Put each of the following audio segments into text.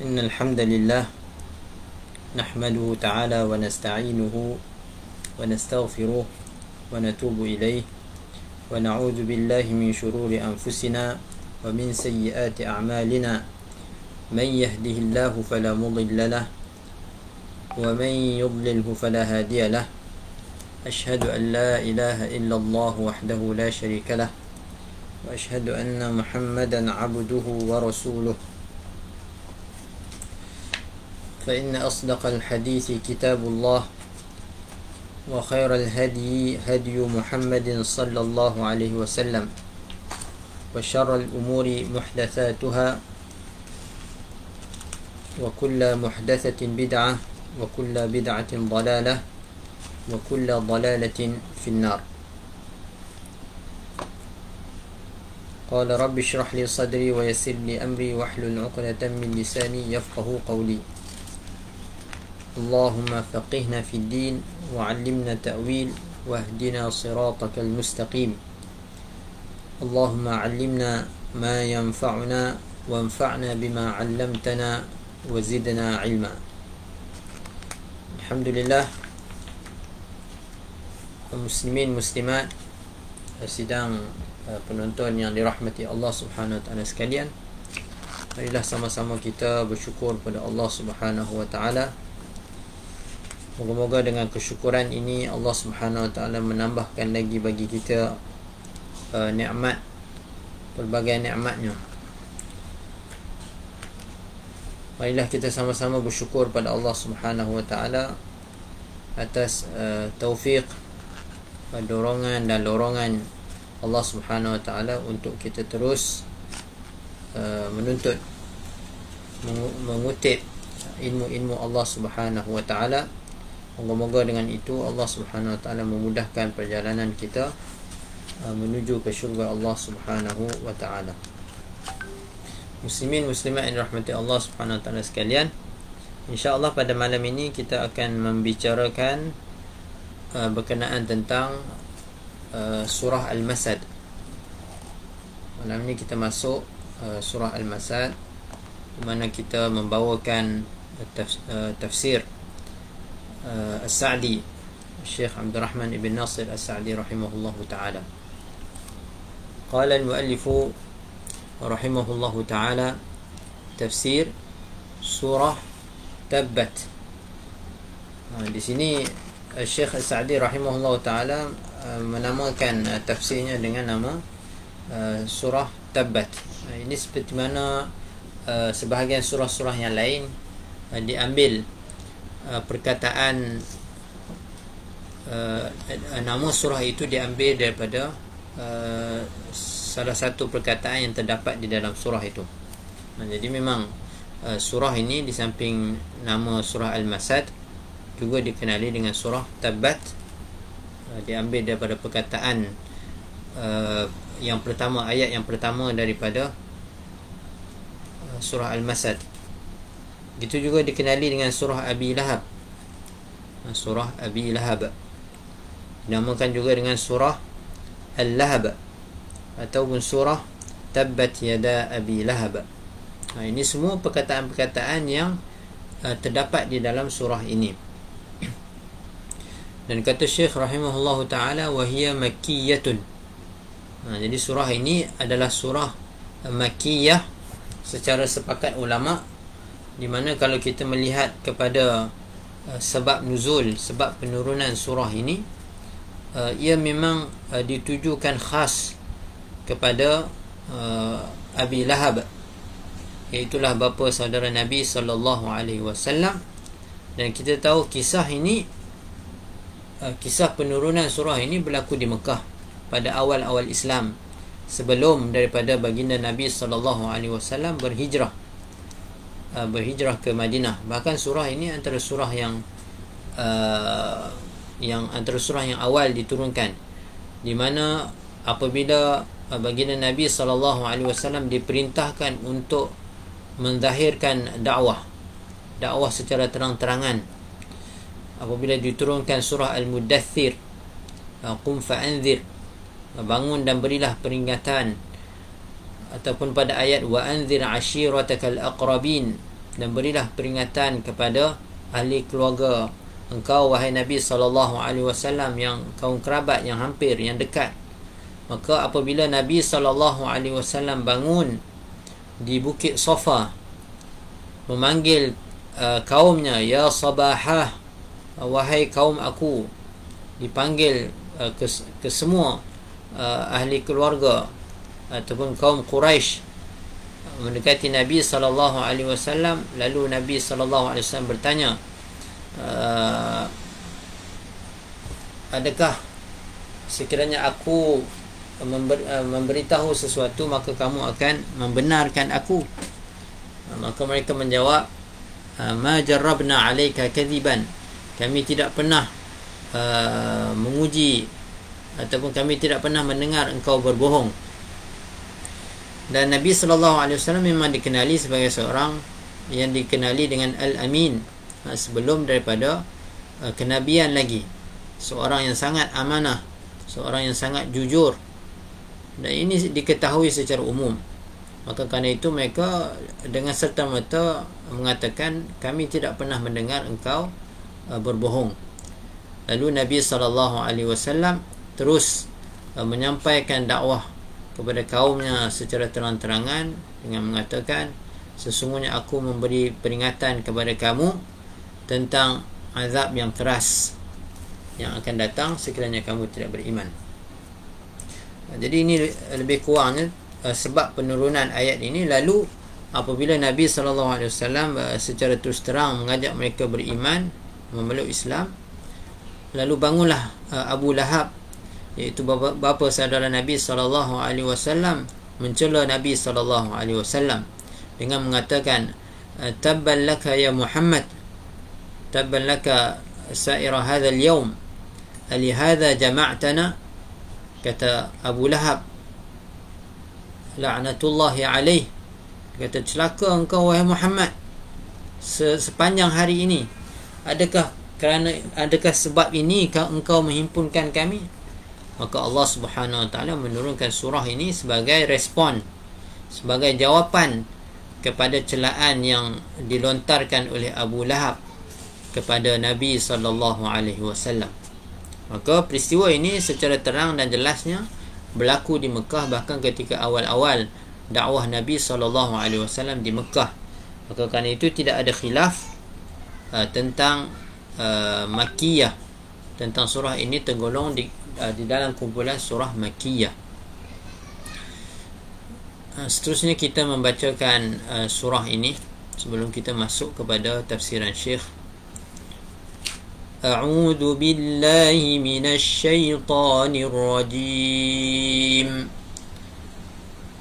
إن الحمد لله نحمده تعالى ونستعينه ونستغفره ونتوب إليه ونعوذ بالله من شرور أنفسنا ومن سيئات أعمالنا. من يهده الله فلا مضل له ومن يضلله فلا هادي له. أشهد أن لا إله إلا الله وحده لا شريك له وأشهد أن محمدا عبده ورسوله. فإن أصدق الحديث كتاب الله وخير الهدي هدي محمد صلى الله عليه وسلم وشر الأمور محدثاتها وكل محدثة بدعة وكل بدعة ضلالة وكل ضلالة في النار. قال رب اشرح لي صدري ويسر لي أمري واحلل عقدة من لساني يفقه قولي. اللهم فقهنا في الدين وعلمنا تأويل واهدنا صراطك المستقيم. اللهم علمنا ما ينفعنا وانفعنا بما علمتنا وزدنا علما. الحمد لله المسلمين مسلمات السيدان penonton yang dirahmati Allah Subhanahu wa taala sekalian. Marilah sama-sama kita bersyukur kepada Allah Subhanahu wa taala Moga-moga dengan kesyukuran ini Allah Subhanahu Wa Taala menambahkan lagi bagi kita uh, nikmat pelbagai nikmatnya. Marilah kita sama-sama bersyukur pada Allah Subhanahu Wa Taala atas uh, taufik dorongan dan lorongan Allah Subhanahu Wa Taala untuk kita terus uh, menuntut mengutip ilmu-ilmu Allah Subhanahu Wa Taala Moga-moga dengan itu Allah Subhanahu Wa Taala memudahkan perjalanan kita uh, menuju ke syurga Allah Subhanahu Wa Taala. Muslimin muslimat yang dirahmati Allah Subhanahu Wa Taala sekalian, insya-Allah pada malam ini kita akan membicarakan uh, berkenaan tentang uh, surah Al-Masad. Malam ini kita masuk surah Al-Masad di mana kita membawakan tafs- uh, tafsir السعدي الشيخ عبد الرحمن بن ناصر السعدي رحمه الله تعالى قال المؤلف رحمه الله تعالى تفسير سورة تبت di sini Syekh Sa'di rahimahullah taala menamakan tafsirnya dengan nama surah Tabbat. Ini seperti mana sebahagian surah-surah yang lain diambil Uh, perkataan uh, nama surah itu diambil daripada uh, salah satu perkataan yang terdapat di dalam surah itu. Uh, jadi memang uh, surah ini di samping nama surah Al-Masad juga dikenali dengan surah Tabbat uh, diambil daripada perkataan uh, yang pertama ayat yang pertama daripada uh, surah Al-Masad itu juga dikenali dengan surah Abi Lahab. Ha, surah Abi Lahab. Dinamakan juga dengan surah Al-Lahab ataupun surah Tabbat Yada Abi Lahab. Ha, ini semua perkataan-perkataan yang uh, terdapat di dalam surah ini. Dan kata Syekh rahimahullah taala wahia makkiyatun. Ha, jadi surah ini adalah surah makkiyah secara sepakat ulama di mana kalau kita melihat kepada uh, sebab nuzul sebab penurunan surah ini uh, ia memang uh, ditujukan khas kepada uh, Abi Lahab iaitulah bapa saudara Nabi sallallahu alaihi wasallam. Dan kita tahu kisah ini uh, kisah penurunan surah ini berlaku di Mekah pada awal-awal Islam sebelum daripada baginda Nabi sallallahu alaihi wasallam berhijrah uh, berhijrah ke Madinah. Bahkan surah ini antara surah yang uh, yang antara surah yang awal diturunkan. Di mana apabila uh, baginda Nabi sallallahu alaihi wasallam diperintahkan untuk menzahirkan dakwah. Dakwah secara terang-terangan. Apabila diturunkan surah al-mudaththir uh, qum fa'anzir bangun dan berilah peringatan ataupun pada ayat wa anzir ashiratakal aqrabin. Dan berilah peringatan kepada ahli keluarga. Engkau wahai Nabi sallallahu alaihi wasallam yang kaum kerabat yang hampir yang dekat. Maka apabila Nabi sallallahu alaihi wasallam bangun di bukit Safa memanggil uh, kaumnya ya sabahah wahai kaum aku dipanggil uh, ke, ke semua uh, ahli keluarga ataupun kaum Quraisy mendekati Nabi sallallahu alaihi wasallam lalu Nabi sallallahu alaihi wasallam bertanya uh, adakah sekiranya aku member, uh, memberitahu sesuatu maka kamu akan membenarkan aku? Uh, maka mereka menjawab ma jarrabna alayka kadhiban. Kami tidak pernah uh, menguji ataupun kami tidak pernah mendengar engkau berbohong dan Nabi sallallahu alaihi wasallam memang dikenali sebagai seorang yang dikenali dengan al-amin Ha, sebelum daripada uh, kenabian lagi. Seorang yang sangat amanah seorang yang sangat jujur. Dan ini diketahui secara umum. Maka kerana itu mereka dengan serta-merta mengatakan kami tidak pernah mendengar engkau uh, berbohong. Lalu Nabi saw terus uh, menyampaikan dakwah kepada kaumnya secara terang-terangan dengan mengatakan sesungguhnya aku memberi peringatan kepada kamu tentang azab yang keras yang akan datang sekiranya kamu tidak beriman. Jadi ini lebih kurangnya uh, sebab penurunan ayat ini lalu apabila Nabi sallallahu alaihi wasallam uh, secara terus terang mengajak mereka beriman memeluk Islam lalu bangunlah uh, Abu Lahab iaitu bapa, bapa saudara Nabi sallallahu alaihi wasallam mencela Nabi sallallahu alaihi wasallam dengan mengatakan eh, tabban laka ya Muhammad tabban laka saira hadha al-yawm ali hadha jama'tana kata Abu Lahab. La'natullah alaih kata celaka engkau wahai Muhammad sepanjang hari ini. Adakah kerana adakah sebab ini engkau menghimpunkan kami? Maka Allah Subhanahu wa taala menurunkan surah ini sebagai respon sebagai jawapan kepada celaan yang dilontarkan oleh Abu Lahab kepada Nabi sallallahu alaihi wasallam. Maka peristiwa ini secara terang dan jelasnya berlaku di Mekah bahkan ketika awal-awal dakwah Nabi sallallahu alaihi wasallam di Mekah. Maka kerana itu tidak ada khilaf uh, tentang uh, Makkiyah tentang surah ini tergolong di uh, di dalam kumpulan surah makkiyah. Uh, seterusnya kita membacakan uh, surah ini sebelum kita masuk kepada tafsiran syekh. A'udzu billahi minasy syaithanir rajim.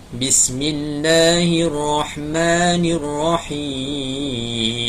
Bismillahirrahmanirrahim.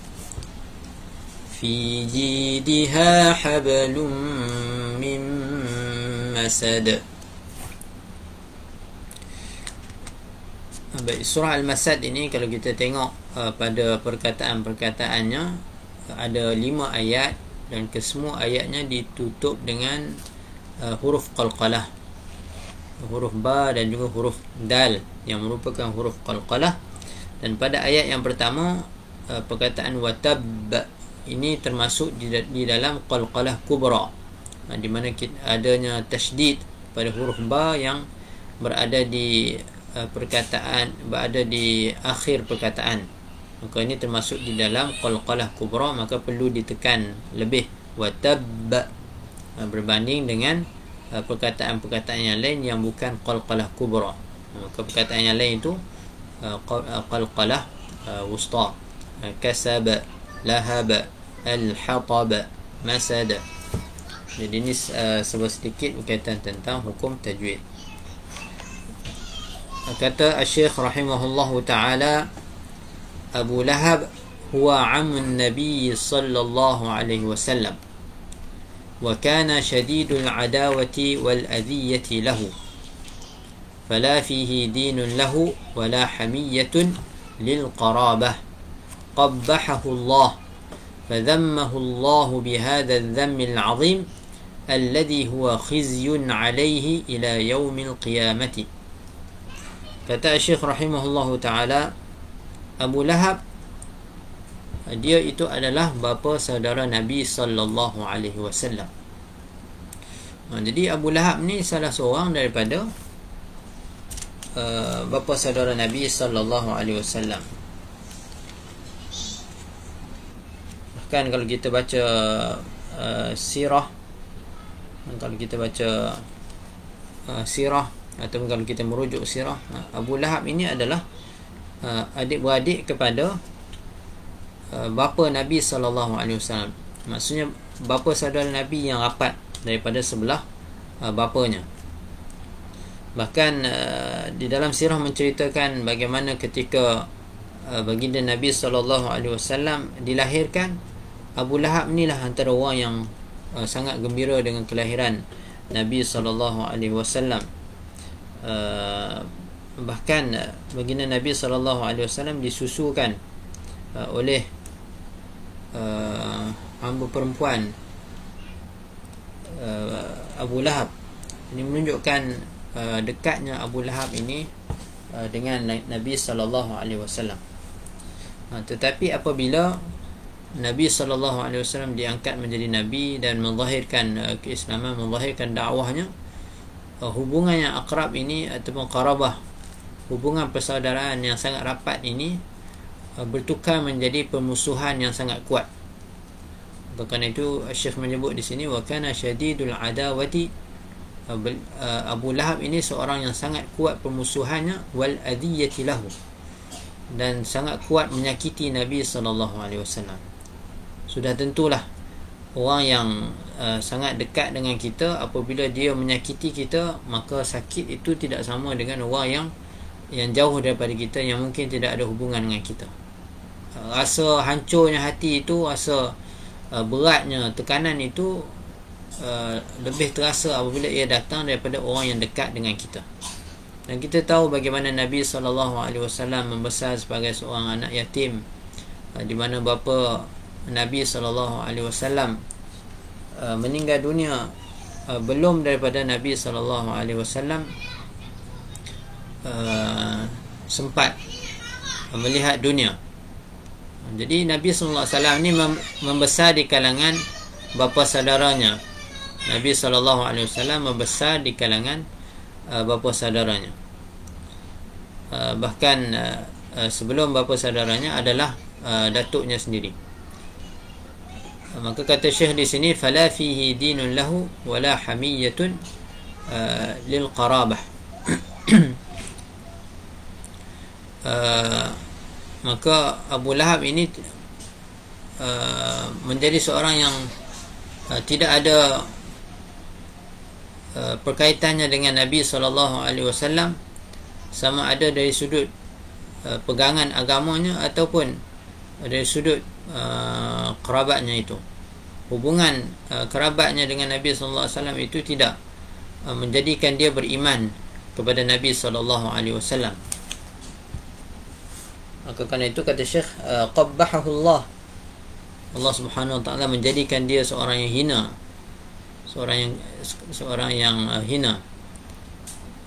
في جيدها حبل من مسد Baik, surah Al-Masad ini kalau kita tengok uh, pada perkataan-perkataannya ada lima ayat dan kesemua ayatnya ditutup dengan uh, huruf qalqalah huruf ba dan juga huruf dal yang merupakan huruf qalqalah dan pada ayat yang pertama uh, perkataan watab ini termasuk di, di dalam qalqalah kubra. Uh, di mana kita, adanya tasydid pada huruf ba yang berada di uh, perkataan berada di akhir perkataan. Maka ini termasuk di dalam qalqalah kubra maka perlu ditekan lebih. Watab ha, berbanding dengan ha, perkataan-perkataan yang lain yang bukan qalqalah kubra. Maka perkataan yang lain itu qalqalah wusta. Kasab lahab al-hatab masad jadi ini sebuah sedikit berkaitan tentang hukum tajwid kata Syekh rahimahullahu taala Abu Lahab عم النبي صلى الله عليه وسلم وكان شديد العداوة والأذية له فلا فيه دين له ولا حمية للقرابة قبحه الله فذمه الله بهذا الذم العظيم الذي هو خزي عليه إلى يوم القيامة kata Syekh rahimahullah taala Abu Lahab dia itu adalah bapa saudara Nabi sallallahu alaihi wasallam. Jadi Abu Lahab ni salah seorang daripada uh, bapa saudara Nabi sallallahu alaihi wasallam. Bahkan kalau kita baca uh, sirah kalau kita baca uh, sirah atau kalau kita merujuk sirah uh, Abu Lahab ini adalah uh, adik-beradik kepada uh, bapa Nabi sallallahu alaihi wasallam. Maksudnya bapa saudara Nabi yang rapat daripada sebelah uh, bapanya. Bahkan uh, di dalam sirah menceritakan bagaimana ketika uh, baginda Nabi sallallahu alaihi wasallam dilahirkan Abu Lahab inilah antara orang yang uh, sangat gembira dengan kelahiran Nabi sallallahu alaihi wasallam. Uh, bahkan uh, baginda Nabi sallallahu alaihi wasallam disusukan uh, oleh uh, hamba perempuan uh, Abu Lahab. Ini menunjukkan uh, dekatnya Abu Lahab ini uh, dengan Nabi sallallahu alaihi wasallam. Uh, tetapi apabila Nabi sallallahu alaihi wasallam diangkat menjadi nabi dan menzahirkan uh, keislaman, menzahirkan dakwahnya, uh, hubungan yang akrab ini ataupun qarabah hubungan persaudaraan yang sangat rapat ini uh, bertukar menjadi permusuhan yang sangat kuat. Bahkan itu Syekh menyebut di sini wa kana syadidul adawati Abu Lahab ini seorang yang sangat kuat permusuhannya wal adiyati lahu dan sangat kuat menyakiti Nabi sallallahu alaihi wasallam. Sudah tentulah orang yang uh, sangat dekat dengan kita apabila dia menyakiti kita maka sakit itu tidak sama dengan orang yang yang jauh daripada kita yang mungkin tidak ada hubungan dengan kita. Uh, rasa hancurnya hati itu rasa uh, beratnya tekanan itu uh, lebih terasa apabila ia datang daripada orang yang dekat dengan kita. Dan kita tahu bagaimana Nabi SAW membesar sebagai seorang anak yatim uh, di mana bapa Nabi sallallahu alaihi wasallam uh, meninggal dunia uh, belum daripada Nabi sallallahu alaihi wasallam uh, sempat melihat dunia. Jadi Nabi sallallahu alaihi wasallam ni membesar di kalangan bapa saudaranya. Nabi sallallahu alaihi wasallam membesar di kalangan bapa saudaranya. Bahkan sebelum bapa saudaranya adalah datuknya sendiri maka kata syekh di sini fala fihi dinun lahu wala hamiyatun uh, lil qarabah. Uh, maka Abu Lahab ini uh, menjadi seorang yang uh, tidak ada uh, perkaitannya dengan Nabi sallallahu alaihi wasallam sama ada dari sudut uh, pegangan agamanya ataupun dari sudut uh, kerabatnya itu. Hubungan uh, kerabatnya dengan Nabi sallallahu alaihi wasallam itu tidak uh, menjadikan dia beriman kepada Nabi sallallahu alaihi wasallam. Maka kerana itu kata Syekh uh, qabbahahu Allah Allah Subhanahu wa taala menjadikan dia seorang yang hina. Seorang yang seorang yang uh, hina.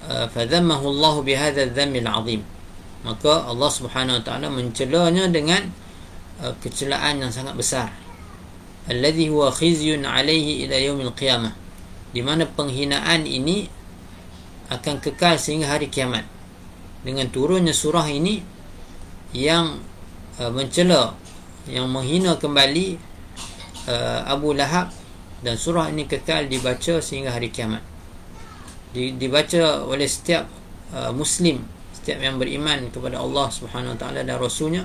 Uh, fadhammahu Allah bihadha adh-dhamm al-'azim maka Allah Subhanahu wa taala mencelanya dengan Uh, kecelaan yang sangat besar. Alladhi huwa khizyun alaihi ila yaumil qiyamah. Di mana penghinaan ini akan kekal sehingga hari kiamat. Dengan turunnya surah ini yang uh, mencela yang menghina kembali uh, Abu Lahab dan surah ini kekal dibaca sehingga hari kiamat. Di, dibaca oleh setiap uh, muslim setiap yang beriman kepada Allah Subhanahu Wa Taala dan rasulnya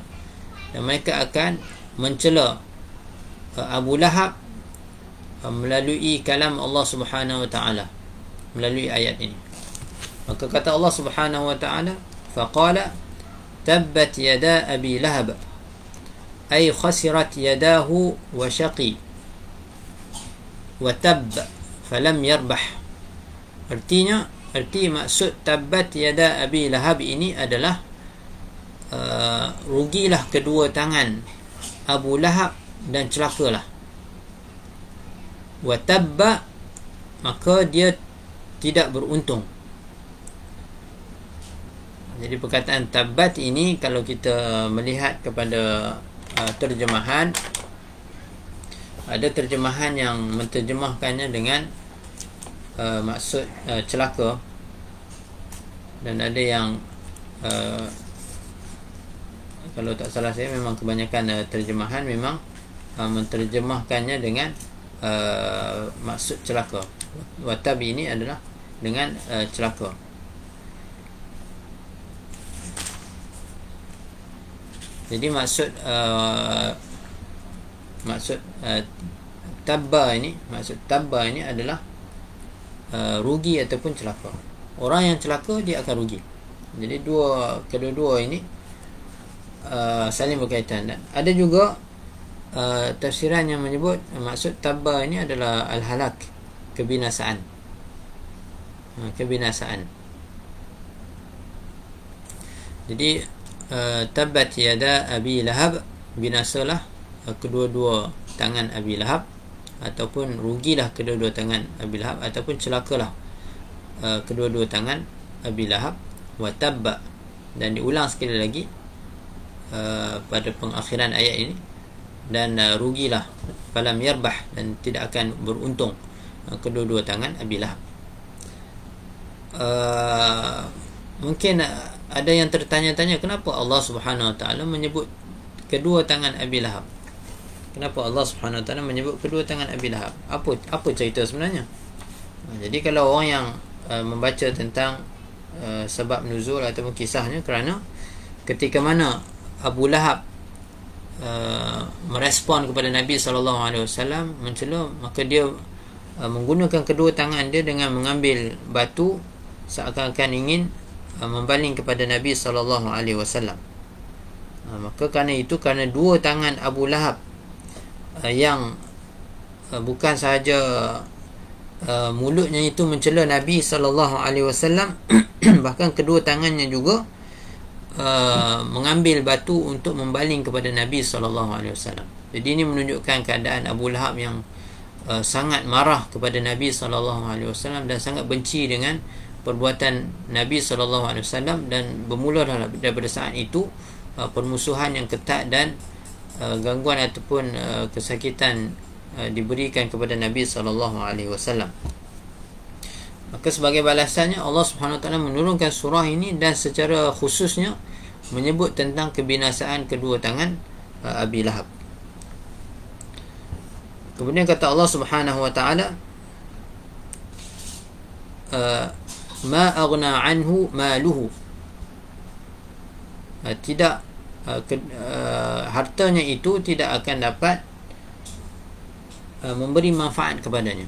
dan mereka akan mencela Abu Lahab melalui kalam Allah Subhanahu wa taala melalui ayat ini. Maka kata Allah Subhanahu wa taala faqala tabbat yada abi lahab ay khasirat yadahu wa syaqi wa tab falam yarbah artinya arti maksud tabat yada abi lahab ini adalah uh, rugilah kedua tangan. Abu Lahab dan celakalah. Wa tabba maka dia tidak beruntung. Jadi perkataan tabat ini kalau kita melihat kepada uh, terjemahan ada terjemahan yang menterjemahkannya dengan uh, maksud uh, celaka. Dan ada yang uh, kalau tak salah saya memang kebanyakan uh, terjemahan memang uh, menterjemahkannya dengan uh, maksud celaka watabi ini adalah dengan uh, celaka Jadi maksud uh, maksud uh, tabba ini, maksud tabba ini adalah uh, rugi ataupun celaka. Orang yang celaka dia akan rugi. Jadi dua kedua-dua ini uh, saling berkaitan ada juga uh, tafsiran yang menyebut maksud tabba ini adalah al-halak, kebinasaan. Uh, kebinasaan. Jadi uh, tabat yada abi lahab binasalah uh, kedua-dua tangan abi lahab ataupun rugilah kedua-dua tangan abi lahab ataupun celakalah uh, kedua-dua tangan abi lahab wa tabba dan diulang sekali lagi uh, pada pengakhiran ayat ini dan uh, rugilah falam yarbah dan tidak akan beruntung uh, kedua-dua tangan abi lahab uh, mungkin uh, ada yang tertanya-tanya kenapa Allah Subhanahu Wa Taala menyebut kedua tangan Abi Lahab? Kenapa Allah Subhanahu Wa Taala menyebut kedua tangan Abi Lahab? Apa apa cerita sebenarnya? Ha, jadi kalau orang yang uh, membaca tentang uh, sebab nuzul ataupun kisahnya kerana ketika mana Abu Lahab uh, merespon kepada Nabi sallallahu alaihi wasallam maka dia uh, menggunakan kedua tangan dia dengan mengambil batu seakan-akan ingin Uh, membaling kepada Nabi sallallahu alaihi wasallam. Uh, maka kerana itu kerana dua tangan Abu Lahab uh, yang bukan sahaja mulutnya itu mencela Nabi sallallahu alaihi wasallam bahkan kedua tangannya juga mengambil batu untuk membaling kepada Nabi wasallam. Jadi ini menunjukkan keadaan Abu Lahab yang sangat marah kepada Nabi wasallam dan sangat benci dengan perbuatan Nabi wasallam dan bermula daripada saat itu uh, permusuhan yang ketat dan uh, gangguan ataupun uh, kesakitan diberikan kepada Nabi sallallahu alaihi wasallam. Maka sebagai balasannya Allah Subhanahu wa taala menurunkan surah ini dan secara khususnya menyebut tentang kebinasaan kedua tangan Abi Lahab. Kemudian kata Allah Subhanahu wa taala ma aghna anhu maluhu uh, tidak uh, ke, uh, hartanya itu tidak akan dapat uh, memberi manfaat kepadanya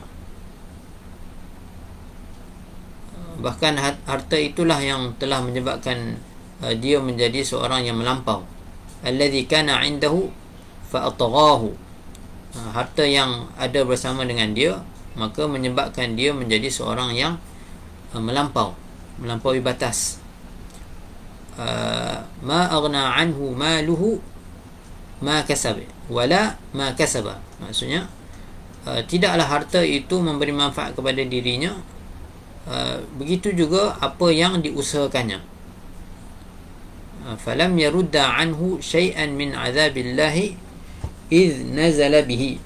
bahkan harta itulah yang telah menyebabkan uh, dia menjadi seorang yang melampau. Alladhi kana indahu fa atghahu uh, harta yang ada bersama dengan dia maka menyebabkan dia menjadi seorang yang Uh, melampau melampaui batas. Uh, ma aghna anhu maluhu ma kasab wala ma kasaba. Maksudnya uh, tidaklah harta itu memberi manfaat kepada dirinya uh, begitu juga apa yang diusahakannya uh, falam yarudda anhu shay'an min azabillahi iz nazala bihi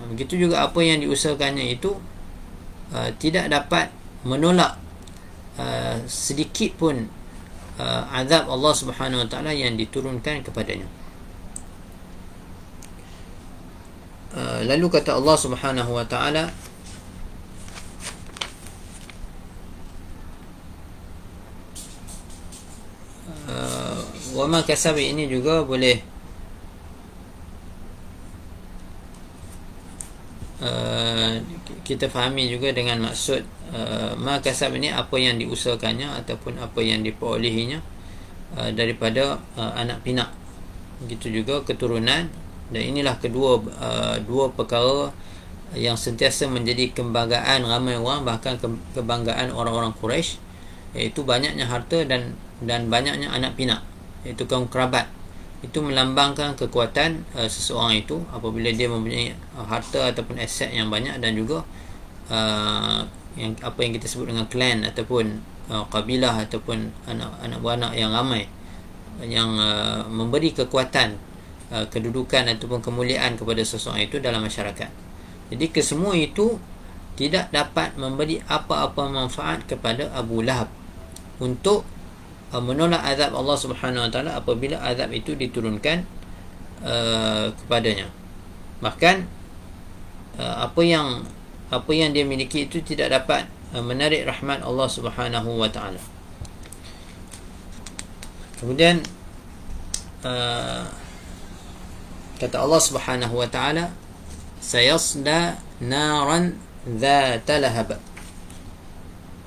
uh, begitu juga apa yang diusahakannya itu uh, tidak dapat menolak uh, sedikit pun uh, azab Allah Subhanahu Wa Taala yang diturunkan kepadanya. Uh, lalu kata Allah Subhanahu Wa Taala uh, wa ma kasabi ini juga boleh uh, kita fahami juga dengan maksud uh, ma kasab ini apa yang diusahakannya ataupun apa yang diperolehinya uh, daripada uh, anak pinak. Begitu juga keturunan. Dan inilah kedua uh, dua perkara yang sentiasa menjadi kebanggaan ramai orang bahkan kebanggaan orang-orang Quraisy iaitu banyaknya harta dan dan banyaknya anak pinak iaitu kaum kerabat itu melambangkan kekuatan uh, seseorang itu apabila dia mempunyai uh, harta ataupun aset yang banyak dan juga uh, yang apa yang kita sebut dengan klan ataupun uh, kabilah ataupun anak-anak beranak yang ramai yang uh, memberi kekuatan uh, kedudukan ataupun kemuliaan kepada seseorang itu dalam masyarakat. Jadi kesemua itu tidak dapat memberi apa-apa manfaat kepada Abu Lahab untuk menolak azab Allah Subhanahu Wa Taala apabila azab itu diturunkan uh, kepadanya. Bahkan uh, apa yang apa yang dia miliki itu tidak dapat uh, menarik rahmat Allah Subhanahu Wa Taala. Kemudian uh, kata Allah Subhanahu wa taala sayasla naran dzata lahab.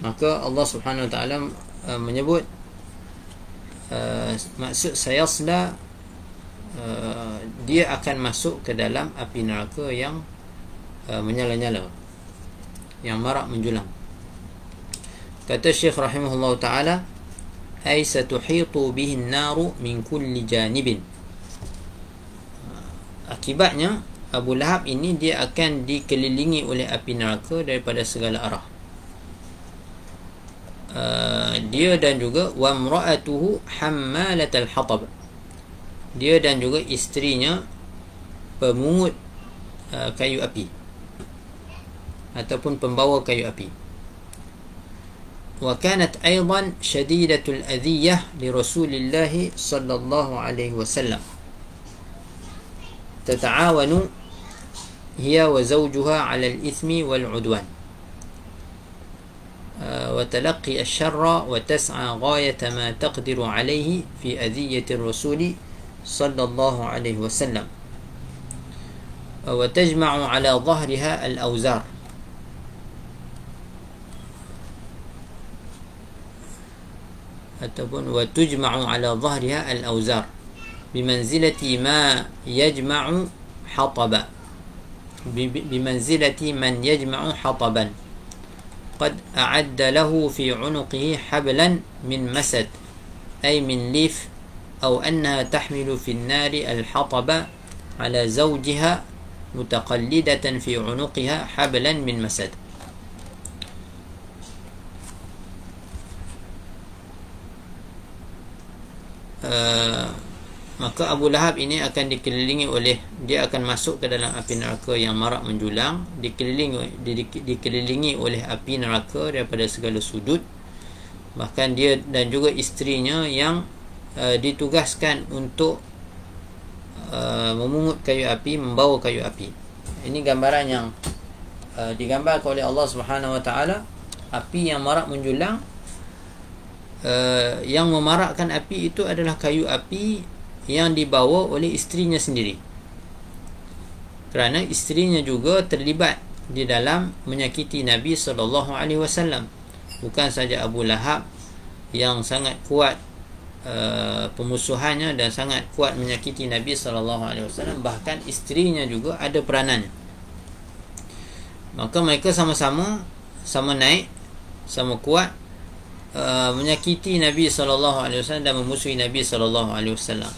Maka Allah Subhanahu wa taala menyebut uh, maksud sayasla uh, dia akan masuk ke dalam api neraka yang uh, menyala-nyala. Yang marak menjulang. Kata Syekh rahimahullah taala ay satuhitu bihi an-naru min kulli janibin. Akibatnya Abu Lahab ini dia akan dikelilingi oleh api neraka daripada segala arah dia dan juga wa imra'atuhu hammalatal hatab dia dan juga isterinya pemungut uh, kayu api ataupun pembawa kayu api وكانت أيضا شديدة الأذية لرسول الله صلى الله عليه وسلم تتعاون هي وزوجها على الإثم والعدوان آه، وتلقي الشر وتسعى غاية ما تقدر عليه في أذية الرسول صلى الله عليه وسلم. وتجمع على ظهرها الأوزار. وتجمع على ظهرها الأوزار. بمنزلة ما يجمع حطبا. بمنزلة من يجمع حطبا. قد أعد له في عنقه حبلا من مسد أي من ليف أو أنها تحمل في النار الحطب على زوجها متقلدة في عنقها حبلا من مسد. Uh, maka Abu Lahab ini akan dikelilingi oleh dia akan masuk ke dalam api neraka yang marak menjulang dikelilingi di, di, dikelilingi oleh api neraka daripada segala sudut. Bahkan dia dan juga isterinya yang uh, ditugaskan untuk uh, memungut kayu api membawa kayu api. Ini gambaran yang uh, digambarkan oleh Allah Subhanahu Wa Taala. Api yang marak menjulang uh, yang memarakkan api itu adalah kayu api yang dibawa oleh isterinya sendiri. Kerana isterinya juga terlibat di dalam menyakiti Nabi sallallahu alaihi wasallam. Bukan saja Abu Lahab yang sangat kuat uh, pemusuhannya dan sangat kuat menyakiti Nabi sallallahu alaihi wasallam bahkan isterinya juga ada peranannya maka mereka sama-sama sama naik sama kuat Uh, menyakiti Nabi sallallahu alaihi wasallam dan memusuhi Nabi sallallahu alaihi wasallam.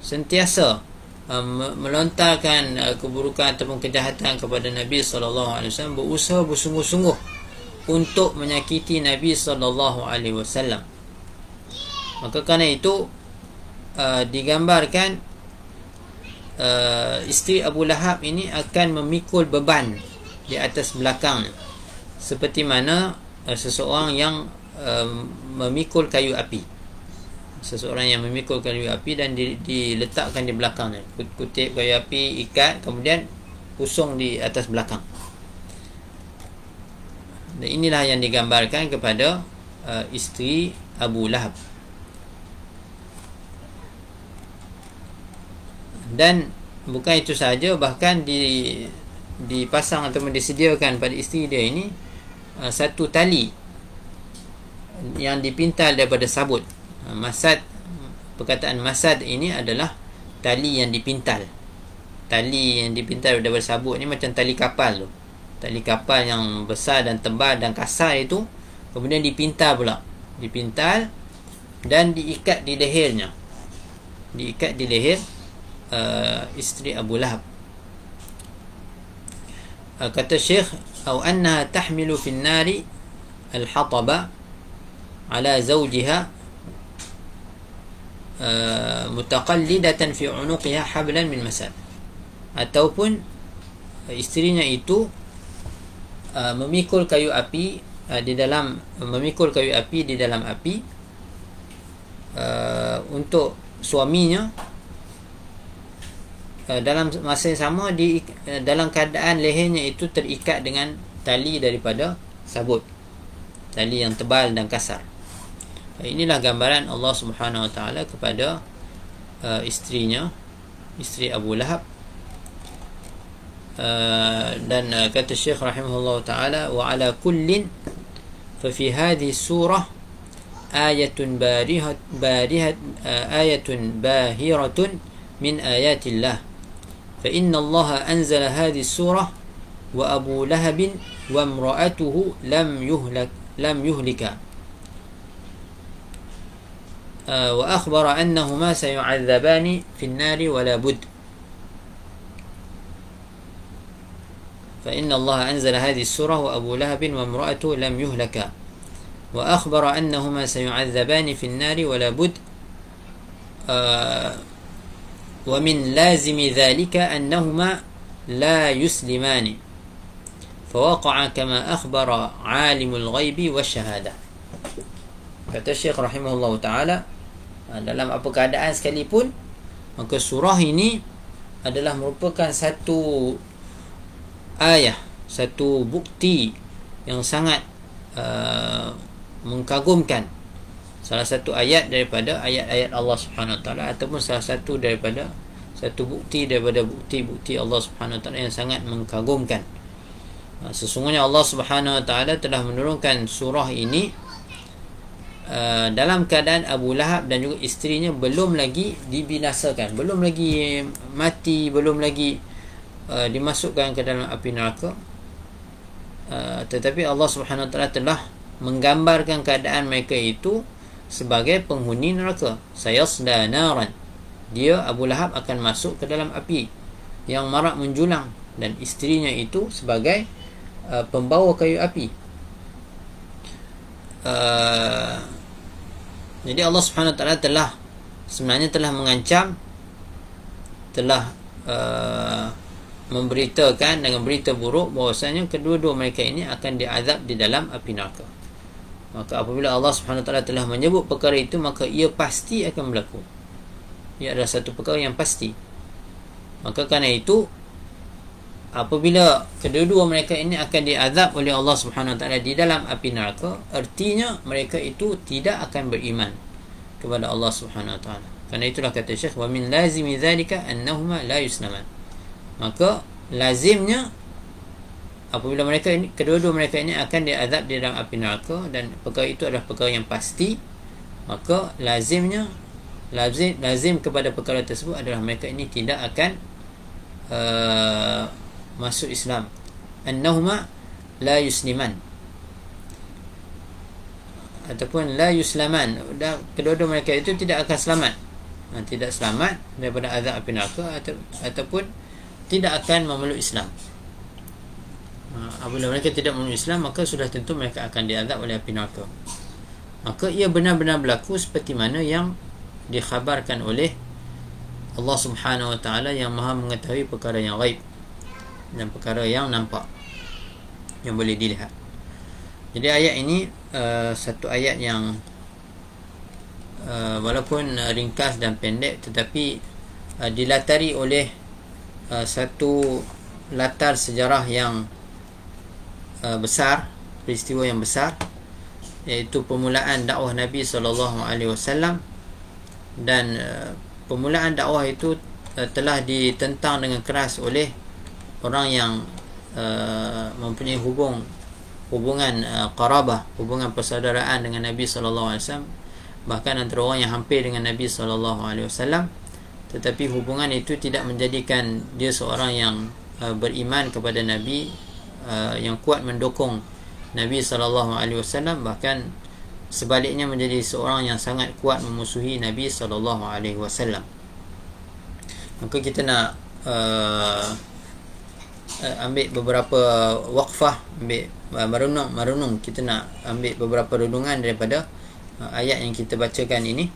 Sentiasa uh, melontarkan uh, keburukan ataupun kejahatan kepada Nabi sallallahu alaihi wasallam berusaha bersungguh-sungguh untuk menyakiti Nabi sallallahu alaihi wasallam. Maka kerana itu uh, digambarkan uh, isteri Abu Lahab ini akan memikul beban di atas belakangnya seperti mana seseorang yang Um, memikul kayu api seseorang yang memikul kayu api dan di, diletakkan di belakangnya kutip kayu api ikat kemudian pusung di atas belakang. Dan inilah yang digambarkan kepada uh, isteri Abu Lahab. Dan bukan itu sahaja bahkan di dipasang atau disediakan pada isteri dia ini uh, satu tali yang dipintal daripada sabut masad perkataan masad ini adalah tali yang dipintal. Tali yang dipintal daripada sabuk ni macam tali kapal tu. Tali kapal yang besar dan tebal dan kasar itu kemudian dipintal pula. Dipintal dan diikat di lehernya. Diikat di leher uh, isteri Abu Lahab. Uh, kata Syekh atau anna tahmilu fi nari al-hataba ala zawjiha mutaqallidatan fi unuqiha hablan min masad ataupun isterinya itu uh, memikul kayu api uh, di dalam memikul kayu api di dalam api uh, untuk suaminya dalam masa yang sama di dalam keadaan lehernya itu terikat dengan tali daripada sabut. Tali yang tebal dan kasar inilah gambaran Allah Subhanahu Wa Taala kepada uh, isterinya, isteri Abu Lahab. Uh, dan uh, kata Syekh rahimahullah taala wa ala kullin fa fi hadhihi surah ayatun barihat barihat uh, ayatun bahiratun min ayatillah. Fa inna Allah anzala hadhihi surah wa Abu Lahab wa imra'atuhu lam yuhlak lam yuhlika. وأخبر أنهما سيعذبان في النار ولا بد. فإن الله أنزل هذه السورة وأبو لهب وامرأته لم يهلكا وأخبر أنهما سيعذبان في النار ولا بد. آه ومن لازم ذلك أنهما لا يسلمان. فوقع كما أخبر عالم الغيب والشهادة. Kata Syekh rahimahullah ta'ala dalam apa keadaan sekalipun maka surah ini adalah merupakan satu ayah satu bukti yang sangat uh, mengagumkan salah satu ayat daripada ayat-ayat Allah Subhanahu Wa Taala ataupun salah satu daripada satu bukti daripada bukti-bukti Allah Subhanahu Wa Taala yang sangat mengagumkan. Ha, sesungguhnya Allah Subhanahu Wa Taala telah menurunkan surah ini uh, dalam keadaan Abu Lahab dan juga isterinya belum lagi dibinasakan, belum lagi mati, belum lagi uh, dimasukkan ke dalam api neraka. Uh, tetapi Allah Subhanahu Wa Taala telah menggambarkan keadaan mereka itu sebagai penghuni neraka. Sayasla naran. Dia Abu Lahab akan masuk ke dalam api yang marak menjulang dan isterinya itu sebagai uh, pembawa kayu api. Uh, jadi Allah Subhanahu taala telah sebenarnya telah mengancam telah uh, memberitakan dengan berita buruk bahwasanya kedua-dua mereka ini akan diazab di dalam api neraka. Maka apabila Allah Subhanahu taala telah menyebut perkara itu maka ia pasti akan berlaku. Ia adalah satu perkara yang pasti. Maka kerana itu apabila kedua-dua mereka ini akan diazab oleh Allah Subhanahu taala di dalam api neraka artinya mereka itu tidak akan beriman kepada Allah Subhanahu taala. Kerana itulah kata Syekh wa min lazimi dzalika annahuma la yuslaman maka lazimnya apabila mereka ini kedua-dua mereka ini akan diazab di dalam api neraka dan perkara itu adalah perkara yang pasti maka lazimnya lazim lazim kepada perkara tersebut adalah mereka ini tidak akan uh, masuk Islam. Annahuma la yusliman. Ataupun la yuslaman. Dan kedua-dua mereka itu tidak akan selamat. Ha, tidak selamat daripada azab api neraka atau, ataupun tidak akan memeluk Islam. Ha, apabila mereka tidak memeluk Islam maka sudah tentu mereka akan diazab oleh api neraka. Maka ia benar-benar berlaku seperti mana yang dikhabarkan oleh Allah Subhanahu Wa Taala yang Maha mengetahui perkara yang gaib dan perkara yang nampak yang boleh dilihat. Jadi ayat ini uh, satu ayat yang uh, walaupun ringkas dan pendek tetapi uh, dilatari oleh uh, satu latar sejarah yang uh, besar peristiwa yang besar iaitu permulaan dakwah Nabi sallallahu alaihi wasallam. Dan uh, permulaan dakwah itu uh, telah ditentang dengan keras oleh orang yang uh, mempunyai hubung hubungan uh, qarabah hubungan persaudaraan dengan Nabi sallallahu alaihi wasallam bahkan antara orang yang hampir dengan Nabi sallallahu alaihi wasallam tetapi hubungan itu tidak menjadikan dia seorang yang uh, beriman kepada nabi uh, yang kuat mendukung nabi sallallahu alaihi wasallam bahkan sebaliknya menjadi seorang yang sangat kuat memusuhi nabi sallallahu alaihi wasallam. Maka kita nak uh, uh, ambil beberapa waqfah ambil uh, merenung merenung. Kita nak ambil beberapa renungan daripada uh, ayat yang kita bacakan ini.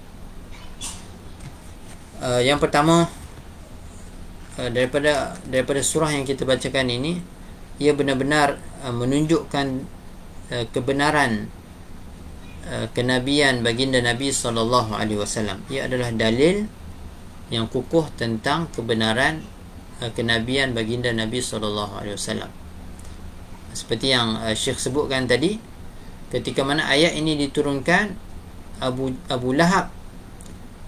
Uh, yang pertama uh, daripada daripada surah yang kita bacakan ini ia benar-benar uh, menunjukkan uh, kebenaran uh, kenabian baginda Nabi sallallahu alaihi wasallam. Ia adalah dalil yang kukuh tentang kebenaran kenabian baginda Nabi wasallam. Seperti yang uh, Syekh sebutkan tadi, ketika mana ayat ini diturunkan Abu Abu Lahab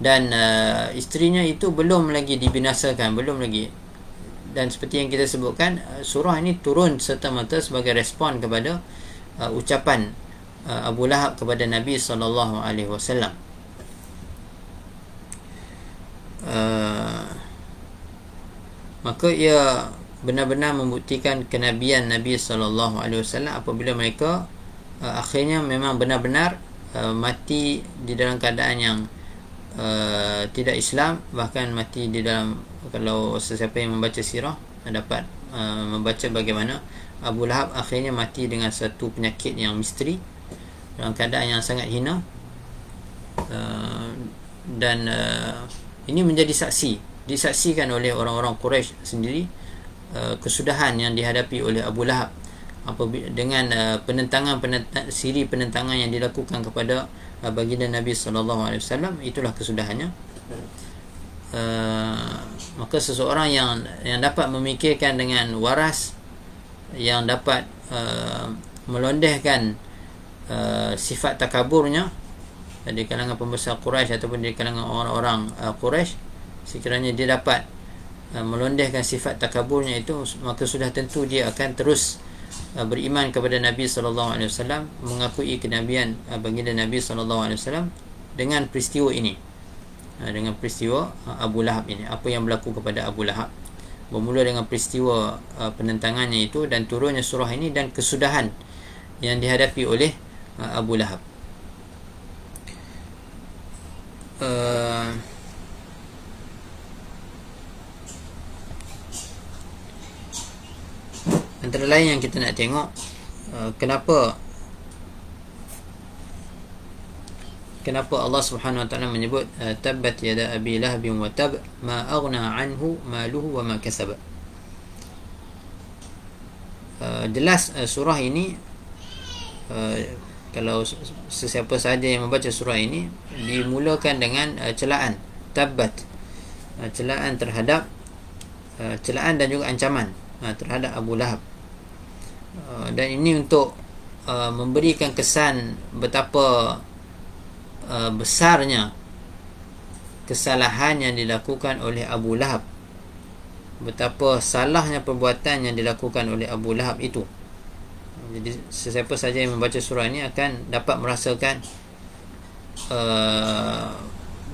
dan uh, isterinya itu belum lagi dibinasakan, belum lagi. Dan seperti yang kita sebutkan, uh, surah ini turun serta-merta sebagai respon kepada uh, ucapan uh, Abu Lahab kepada Nabi sallallahu alaihi wasallam. Uh, maka ia benar-benar membuktikan kenabian Nabi sallallahu alaihi wasallam apabila mereka uh, akhirnya memang benar-benar uh, mati di dalam keadaan yang uh, tidak Islam bahkan mati di dalam kalau sesiapa yang membaca sirah dapat uh, membaca bagaimana Abu Lahab akhirnya mati dengan satu penyakit yang misteri dalam keadaan yang sangat hina. Uh, dan uh, ini menjadi saksi disaksikan oleh orang-orang Quraisy sendiri uh, kesudahan yang dihadapi oleh Abu Lahab dengan uh, penentangan penentang, siri penentangan yang dilakukan kepada uh, baginda Nabi sallallahu alaihi wasallam itulah kesudahannya. Maka seseorang yang yang dapat memikirkan dengan waras yang dapat melondehkan sifat takaburnya di kalangan pembesar Quraisy ataupun di kalangan orang-orang Quraisy sekiranya dia dapat uh, melondehkan sifat takaburnya itu maka sudah tentu dia akan terus uh, beriman kepada Nabi sallallahu alaihi wasallam mengakui kenabian uh, baginda Nabi sallallahu alaihi wasallam dengan peristiwa ini. Uh, dengan peristiwa uh, Abu Lahab ini. Apa yang berlaku kepada Abu Lahab? Bermula dengan peristiwa uh, penentangannya itu dan turunnya surah ini dan kesudahan yang dihadapi oleh uh, Abu Lahab. Uh, antara lain yang kita nak tengok uh, kenapa kenapa Allah Subhanahu wa taala menyebut uh, tabbat yada abi lahab wa tab ma aghna anhu maluhu wa ma kasab uh, jelas surah ini kalau sesiapa sahaja yang membaca surah ini dimulakan dengan celaan tabat uh, celaan terhadap celaan dan juga ancaman terhadap Abu Lahab uh, dan ini untuk uh, memberikan kesan betapa uh, besarnya kesalahan yang dilakukan oleh Abu Lahab. Betapa salahnya perbuatan yang dilakukan oleh Abu Lahab itu. Jadi sesiapa saja yang membaca surah ini akan dapat merasakan uh,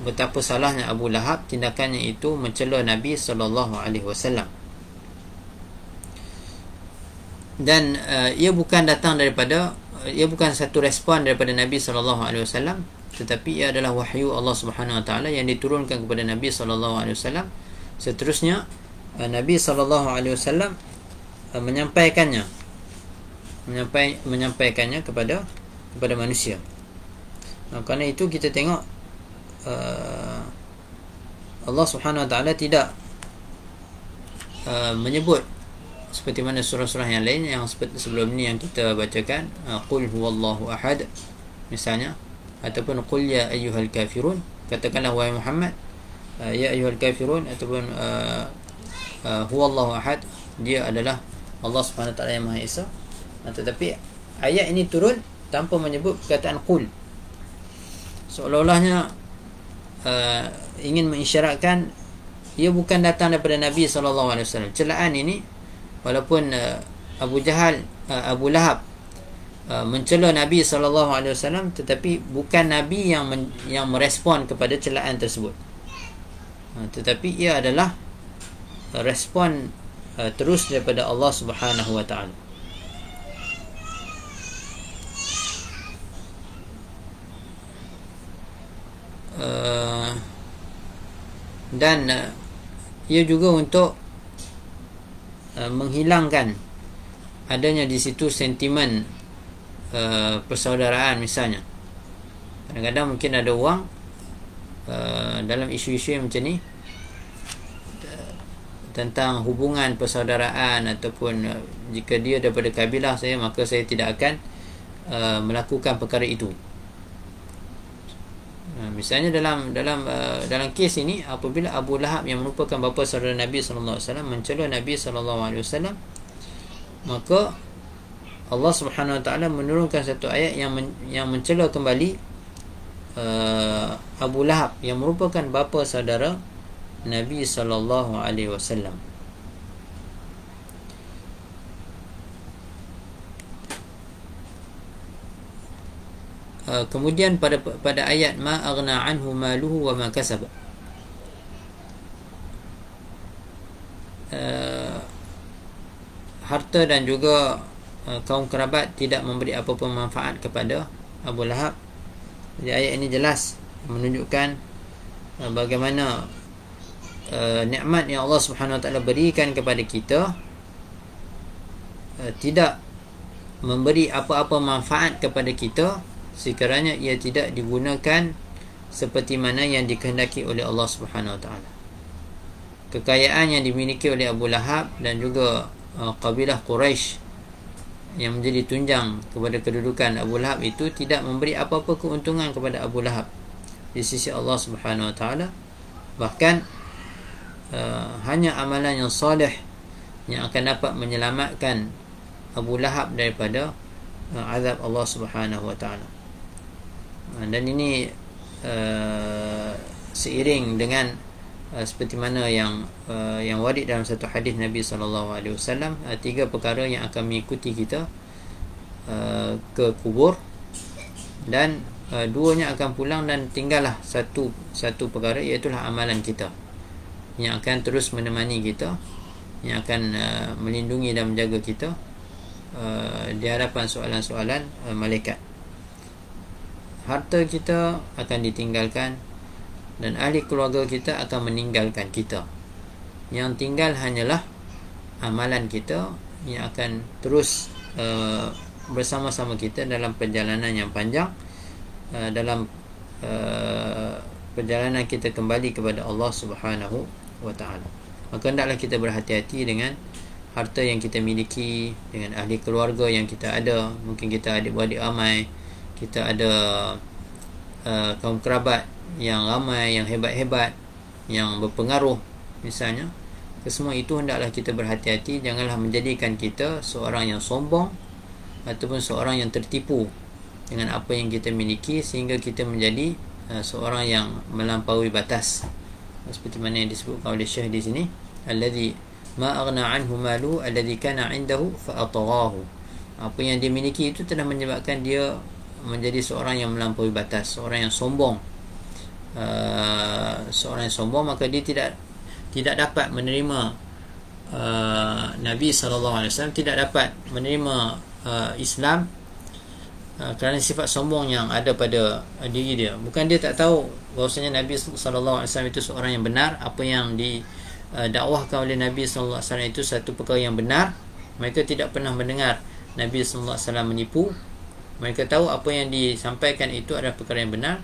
betapa salahnya Abu Lahab. Tindakannya itu mencela Nabi sallallahu alaihi wasallam. Dan uh, ia bukan datang daripada uh, ia bukan satu respon daripada Nabi sallallahu alaihi wasallam tetapi ia adalah wahyu Allah Subhanahu wa taala yang diturunkan kepada Nabi sallallahu alaihi wasallam. Seterusnya uh, Nabi sallallahu alaihi wasallam uh, menyampaikannya menyampai, menyampaikannya kepada kepada manusia. Nah, kerana itu kita tengok uh, Allah Subhanahu Wa Taala tidak uh, menyebut seperti mana surah-surah yang lain yang sebelum ni yang kita bacakan uh, qul huwallahu ahad misalnya ataupun qul ya ayyuhal kafirun katakanlah wahai Muhammad uh, ya ayyuhal kafirun ataupun uh, huwallahu ahad dia adalah Allah Subhanahu Taala yang Maha Esa tetapi ayat ini turun tanpa menyebut perkataan qul. Seolah-olahnya ingin mengisyaratkan ia bukan datang daripada Nabi wasallam. Celaan ini walaupun uh, Abu Jahal uh, Abu Lahab uh, mencela Nabi sallallahu alaihi wasallam tetapi bukan Nabi yang men, yang merespon kepada celaan tersebut. ha, tetapi ia adalah respon uh, terus daripada Allah Subhanahu wa taala uh, dan uh, ia juga untuk uh, menghilangkan adanya di situ sentimen uh, persaudaraan misalnya. Kadang-kadang mungkin ada orang uh, dalam isu-isu yang macam ni tentang hubungan persaudaraan ataupun uh, jika dia daripada kabilah saya maka saya tidak akan uh, melakukan perkara itu. uh, misalnya dalam dalam uh, dalam kes ini apabila Abu Lahab yang merupakan bapa saudara Nabi sallallahu alaihi wasallam mencela Nabi sallallahu alaihi wasallam maka Allah Subhanahu Wa Taala menurunkan satu ayat yang men, yang mencela kembali uh, Abu Lahab yang merupakan bapa saudara Nabi sallallahu alaihi wasallam. Uh, kemudian pada pada ayat ma aghna anhu maluhu wa ma kasab. Uh, harta dan juga uh, kaum kerabat tidak memberi apa-apa manfaat kepada Abu Lahab. Jadi ayat ini jelas menunjukkan uh, bagaimana uh, nikmat yang Allah Subhanahu Wa Taala berikan kepada kita uh, tidak memberi apa-apa manfaat kepada kita sekiranya ia tidak digunakan seperti mana yang dikehendaki oleh Allah Subhanahu Wa Taala. Kekayaan yang dimiliki oleh Abu Lahab dan juga uh, kabilah Quraisy yang menjadi tunjang kepada kedudukan Abu Lahab itu tidak memberi apa-apa keuntungan kepada Abu Lahab di sisi Allah Subhanahu Wa Taala bahkan uh, hanya amalan yang soleh yang akan dapat menyelamatkan Abu Lahab daripada uh, azab Allah Subhanahu Wa Taala dan ini uh, seiring dengan Uh, seperti mana yang uh, yang warid dalam satu hadis Nabi sallallahu alaihi wasallam uh, tiga perkara yang akan mengikuti kita uh, ke kubur. Dan uh, duanya akan pulang dan tinggallah satu satu perkara iaitu amalan kita. Yang akan terus menemani kita yang akan uh, melindungi dan menjaga kita uh, di hadapan soalan-soalan uh, malaikat harta kita akan ditinggalkan dan ahli keluarga kita akan meninggalkan kita. Yang tinggal hanyalah amalan kita yang akan terus uh, bersama-sama kita dalam perjalanan yang panjang uh, dalam uh, perjalanan kita kembali kepada Allah Subhanahu wa taala. Maka hendaklah kita berhati-hati dengan harta yang kita miliki dengan ahli keluarga yang kita ada. Mungkin kita adik-beradik ramai kita ada uh, kaum kerabat yang ramai, yang hebat-hebat, yang berpengaruh misalnya. Kesemua itu hendaklah kita berhati-hati janganlah menjadikan kita seorang yang sombong ataupun seorang yang tertipu dengan apa yang kita miliki sehingga kita menjadi uh, seorang yang melampaui batas. Seperti mana yang disebutkan oleh Syekh di sini, alladhi ma aghna anhu malu alladhi kana 'indahu fa. Apa yang dia miliki itu telah menyebabkan dia menjadi seorang yang melampaui batas, seorang yang sombong. Uh, seorang yang sombong maka dia tidak tidak dapat menerima uh, Nabi wasallam tidak dapat menerima uh, Islam uh, kerana sifat sombong yang ada pada uh, diri dia. Bukan dia tak tahu bahawasanya Nabi wasallam itu seorang yang benar. Apa yang di uh, dakwahkan oleh Nabi wasallam itu satu perkara yang benar. Mereka tidak pernah mendengar Nabi wasallam menipu mereka tahu apa yang disampaikan itu adalah perkara yang benar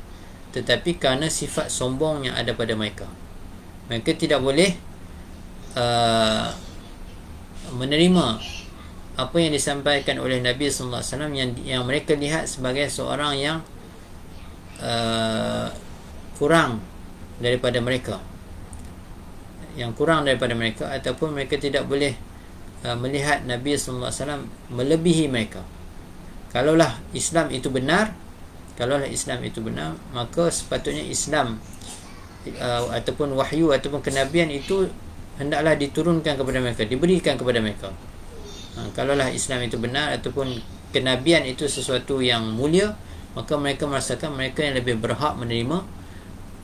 tetapi kerana sifat sombong yang ada pada mereka. Mereka tidak boleh uh, menerima apa yang disampaikan oleh Nabi wasallam yang yang mereka lihat sebagai seorang yang uh, kurang daripada mereka. Yang kurang daripada mereka ataupun mereka tidak boleh uh, melihat Nabi wasallam melebihi mereka kalaulah Islam itu benar kalau Islam itu benar maka sepatutnya Islam uh, ataupun wahyu ataupun kenabian itu hendaklah diturunkan kepada mereka diberikan kepada mereka. Uh, kalaulah Islam itu benar ataupun kenabian itu sesuatu yang mulia maka mereka merasakan mereka yang lebih berhak menerima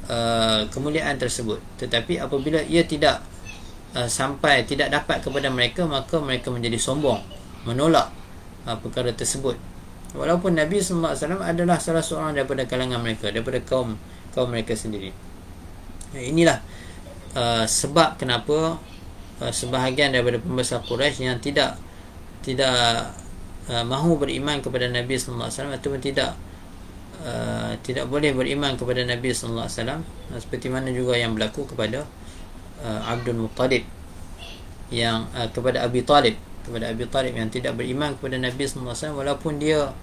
uh, kemuliaan tersebut. Tetapi apabila ia tidak uh, sampai tidak dapat kepada mereka maka mereka menjadi sombong menolak uh, perkara tersebut walaupun Nabi wasallam adalah salah seorang daripada kalangan mereka daripada kaum kaum mereka sendiri. Inilah uh, sebab kenapa uh, sebahagian daripada pembesar Quraisy yang tidak tidak uh, mahu beriman kepada Nabi sallallahu alaihi wasallam ataupun tidak uh, tidak boleh beriman kepada Nabi sallallahu alaihi wasallam uh, seperti mana juga yang berlaku kepada uh, Abdul Muttalib yang uh, kepada Abi Talib kepada Abi Talib yang tidak beriman kepada Nabi wasallam walaupun dia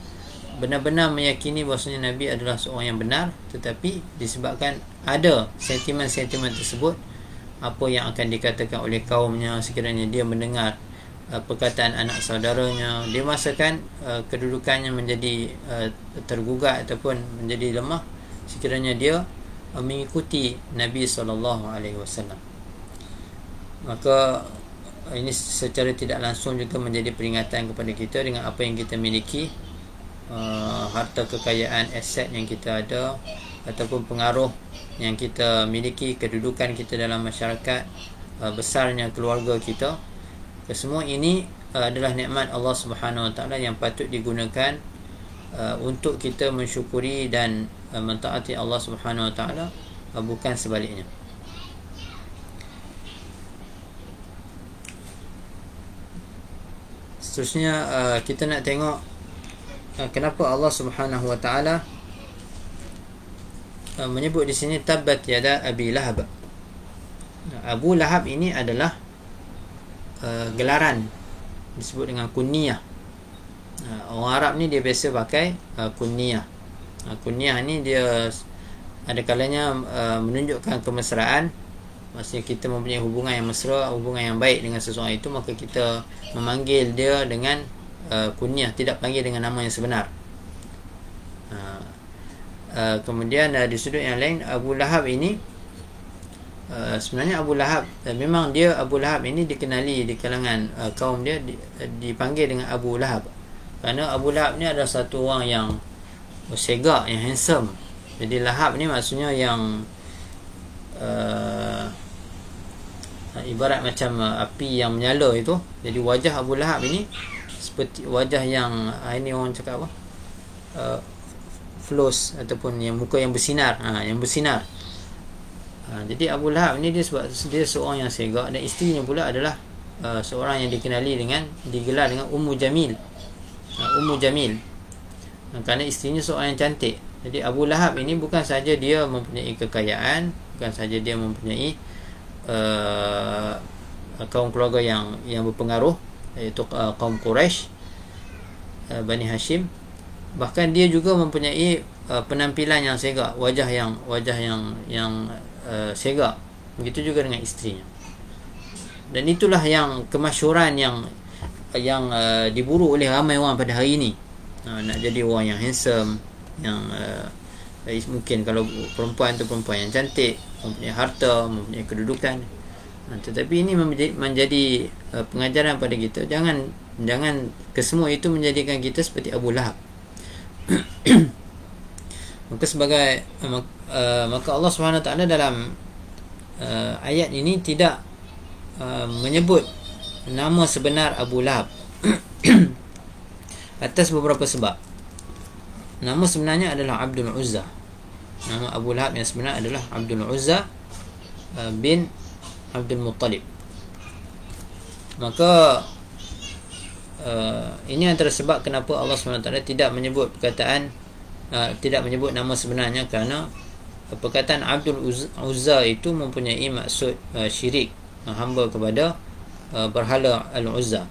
benar-benar meyakini bahasanya Nabi adalah seorang yang benar tetapi disebabkan ada sentimen-sentimen tersebut apa yang akan dikatakan oleh kaumnya sekiranya dia mendengar uh, perkataan anak saudaranya dia merasakan uh, kedudukannya menjadi uh, tergugat ataupun menjadi lemah sekiranya dia uh, mengikuti Nabi wasallam. Maka ini secara tidak langsung juga menjadi peringatan kepada kita dengan apa yang kita miliki uh, harta kekayaan aset yang kita ada ataupun pengaruh yang kita miliki kedudukan kita dalam masyarakat uh, besarnya keluarga kita semua ini uh, adalah nikmat Allah Subhanahu Wa Taala yang patut digunakan uh, untuk kita mensyukuri dan uh, mentaati Allah Subhanahu Wa Taala bukan sebaliknya. Seterusnya uh, kita nak tengok uh, kenapa Allah Subhanahu Wa Taala uh, menyebut di sini tabat yada Abi Lahab. Abu Lahab ini adalah uh, gelaran disebut dengan kunyah uh, orang Arab ni dia biasa pakai uh, kunyah uh, kunyah ni dia ada kalanya uh, menunjukkan kemesraan maksudnya kita mempunyai hubungan yang mesra hubungan yang baik dengan seseorang itu maka kita memanggil dia dengan uh, kunyah tidak panggil dengan nama yang sebenar. Uh, uh, kemudian uh, di sudut yang lain Abu Lahab ini Uh, sebenarnya Abu Lahab uh, memang dia Abu Lahab ini dikenali di kalangan uh, kaum dia di, uh, dipanggil dengan Abu Lahab. Kerana Abu Lahab ni adalah satu orang yang segak yang handsome. Jadi Lahab ni maksudnya yang uh, ibarat macam uh, api yang menyala itu jadi wajah Abu Lahab ini seperti wajah yang uh, ini orang cakap apa uh, flows ataupun yang muka yang bersinar ha, yang bersinar Ha, jadi Abu Lahab ni dia sebab dia seorang yang segak dan isterinya pula adalah uh, seorang yang dikenali dengan digelar dengan Ummu Jamil. Uh, Ummu Jamil. Uh, kerana isterinya seorang yang cantik. Jadi Abu Lahab ini bukan saja dia mempunyai kekayaan, bukan saja dia mempunyai uh, kaum keluarga yang yang berpengaruh iaitu uh, kaum Quraisy uh, Bani Hashim. Bahkan dia juga mempunyai uh, penampilan yang segak wajah yang wajah yang yang uh, segak begitu juga dengan isterinya dan itulah yang kemasyuran yang yang uh, diburu oleh ramai orang pada hari ini. Uh, nak jadi orang yang handsome yang uh, mungkin kalau perempuan tu perempuan yang cantik mempunyai harta mempunyai kedudukan. Uh, tetapi ini menjadi, menjadi uh, pengajaran pada kita. Jangan jangan kesemua itu menjadikan kita seperti Abu Lahab. Maka sebagai uh, maka Allah Swt dalam uh, ayat ini tidak uh, menyebut nama sebenar Abu Lahab. Atas beberapa sebab nama sebenarnya adalah Abdul Uzza. Nama Abu Lahab yang sebenar adalah Abdul Uzza uh, bin Abdul Muttalib. Maka uh, ini antara sebab kenapa Allah SWT tidak menyebut perkataan uh, tidak menyebut nama sebenarnya kerana perkataan Abdul Uzza itu mempunyai maksud uh, syirik uh, hamba kepada uh, berhala Al-Uzza.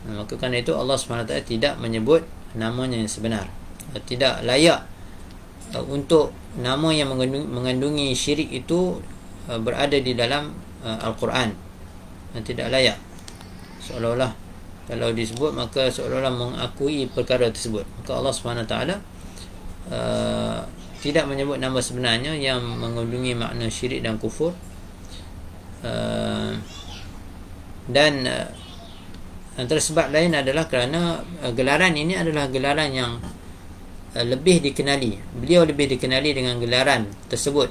Maka kerana itu Allah SWT tidak menyebut namanya yang sebenar tidak layak uh, untuk nama yang mengandungi, mengandungi syirik itu uh, berada di dalam uh, Al-Quran. Tidak layak. Seolah-olah kalau disebut maka seolah-olah mengakui perkara tersebut. Maka Allah SWT Uh, tidak menyebut nama sebenarnya yang mengandungi makna syirik dan kufur. Uh, dan uh, antara sebab lain adalah kerana uh, gelaran ini adalah gelaran yang lebih dikenali. Beliau lebih dikenali dengan gelaran tersebut.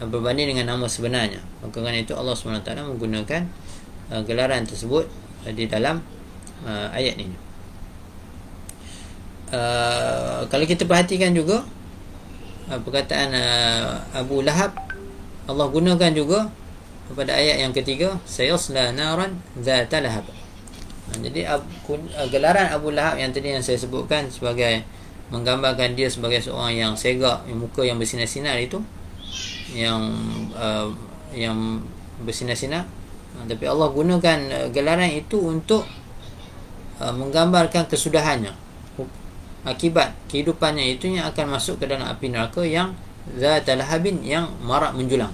Uh, berbanding dengan nama sebenarnya. Maka kerana itu Allah SWT menggunakan uh, gelaran tersebut di dalam ayat ini. Kalau kita perhatikan juga perkataan Abu Lahab Allah gunakan juga pada ayat yang ketiga sayasla naran zata lahab. Ha, jadi gelaran Abu Lahab yang tadi yang saya sebutkan sebagai menggambarkan dia sebagai seorang yang segak, yang muka yang bersinar-sinar itu yang uh, yang bersinar-sinar. Uh, tapi Allah gunakan uh, gelaran itu untuk uh, menggambarkan kesudahannya. Akibat kehidupannya itu yang akan masuk ke dalam api neraka yang zatal habin yang marak menjulang.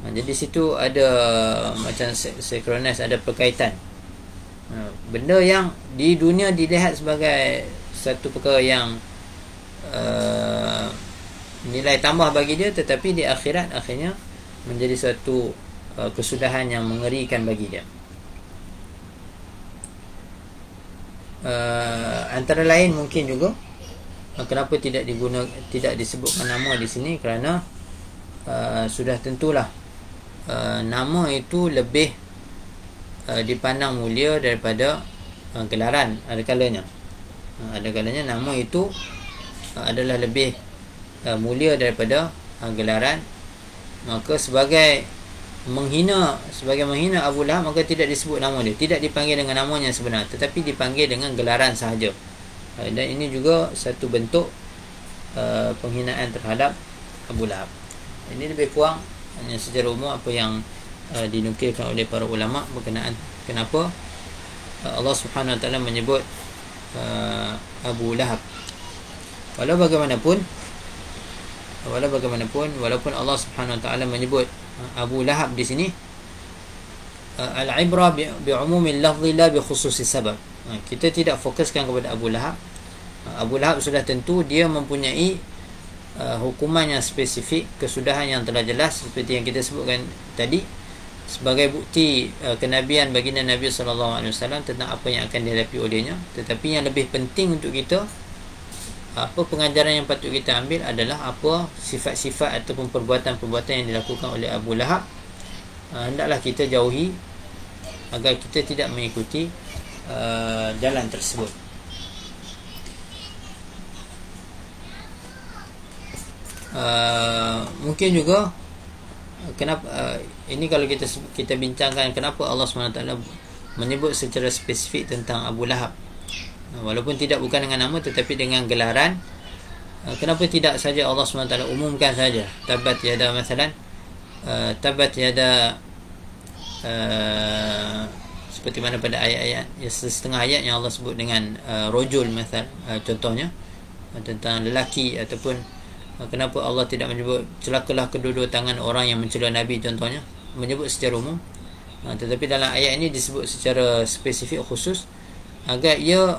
Ha, jadi situ ada macam sekronis ada perkaitan benda yang di dunia dilihat sebagai satu perkara yang uh, nilai tambah bagi dia tetapi di akhirat akhirnya menjadi satu uh, kesudahan yang mengerikan bagi dia. Uh, antara lain mungkin juga uh, kenapa tidak diguna tidak disebutkan nama di sini? Kerana uh, sudah tentulah uh, nama itu lebih uh, dipandang mulia daripada uh, gelaran ada kalanya ada kalanya nama itu uh, adalah lebih uh, mulia daripada gelaran. Maka sebagai menghina sebagai menghina Abu Lahab maka tidak disebut nama dia. Tidak dipanggil dengan namanya sebenar tetapi dipanggil dengan gelaran sahaja. Dan ini juga satu bentuk penghinaan terhadap Abu Lahab. Ini lebih kurang hanya secara umum apa yang dinukilkan oleh para ulama berkenaan kenapa Allah Subhanahu Wa Taala menyebut uh, Abu Lahab. Walau bagaimanapun walau bagaimanapun walaupun Allah Subhanahu Wa Taala menyebut uh, Abu Lahab di sini uh, al-ibrah bi umumi al-lafzi la bi khususi sabab. Uh, kita tidak fokuskan kepada Abu Lahab. Uh, Abu Lahab sudah tentu dia mempunyai uh, hukuman yang spesifik, kesudahan yang telah jelas seperti yang kita sebutkan tadi sebagai bukti uh, kenabian baginda Nabi sallallahu alaihi wasallam tentang apa yang akan dihadapi olehnya tetapi yang lebih penting untuk kita apa pengajaran yang patut kita ambil adalah apa sifat-sifat ataupun perbuatan-perbuatan yang dilakukan oleh Abu Lahab. Uh, hendaklah kita jauhi agar kita tidak mengikuti uh, jalan tersebut. Uh, mungkin juga kenapa uh, ini kalau kita kita bincangkan kenapa Allah SWT menyebut secara spesifik tentang Abu Lahab. Walaupun tidak bukan dengan nama tetapi dengan gelaran uh, kenapa tidak saja Allah SWT umumkan saja? Tabat yada masalan uh, tabat yada uh, seperti mana pada ayat-ayat ya, setengah ayat yang Allah sebut dengan uh, rojul uh, contohnya uh, tentang lelaki ataupun kenapa Allah tidak menyebut celakalah kedua-dua tangan orang yang mencela Nabi contohnya? Menyebut secara umum. Ha, tetapi dalam ayat ini disebut secara spesifik khusus. Agar ia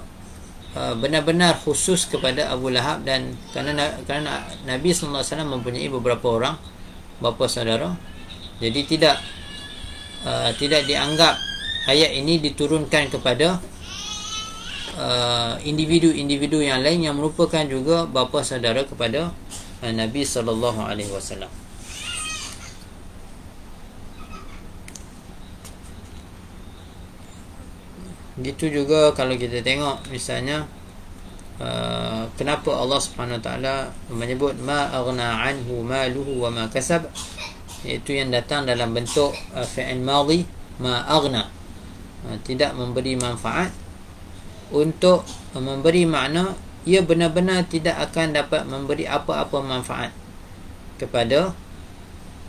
ha, benar-benar khusus kepada Abu Lahab dan kerana kerana Nabi wasallam mempunyai beberapa orang bapa saudara. Jadi tidak uh, tidak dianggap ayat ini diturunkan kepada uh, individu-individu yang lain yang merupakan juga bapa saudara kepada Nabi sallallahu alaihi wasallam. Gitu juga kalau kita tengok misalnya uh, kenapa Allah Subhanahu taala menyebut ma aghna anhu maluhu wa ma kasab iaitu yang datang dalam bentuk uh, fi'il madhi ma aghna uh, tidak memberi manfaat untuk memberi makna ia benar-benar tidak akan dapat memberi apa-apa manfaat kepada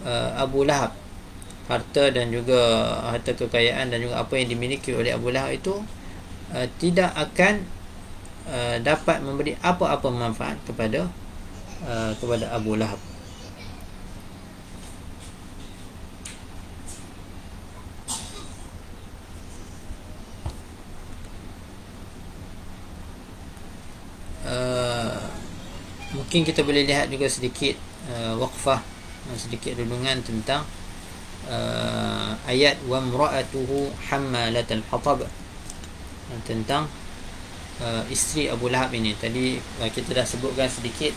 uh, Abu Lahab. Harta dan juga harta kekayaan dan juga apa yang dimiliki oleh Abu Lahab itu uh, tidak akan uh, dapat memberi apa-apa manfaat kepada uh, kepada Abu Lahab Uh, mungkin kita boleh lihat juga sedikit uh, waqfah uh, sedikit renungan tentang uh, ayat wa mra'atuhu hammalat al-hatab uh, tentang uh, isteri Abu Lahab ini. Tadi uh, kita dah sebutkan sedikit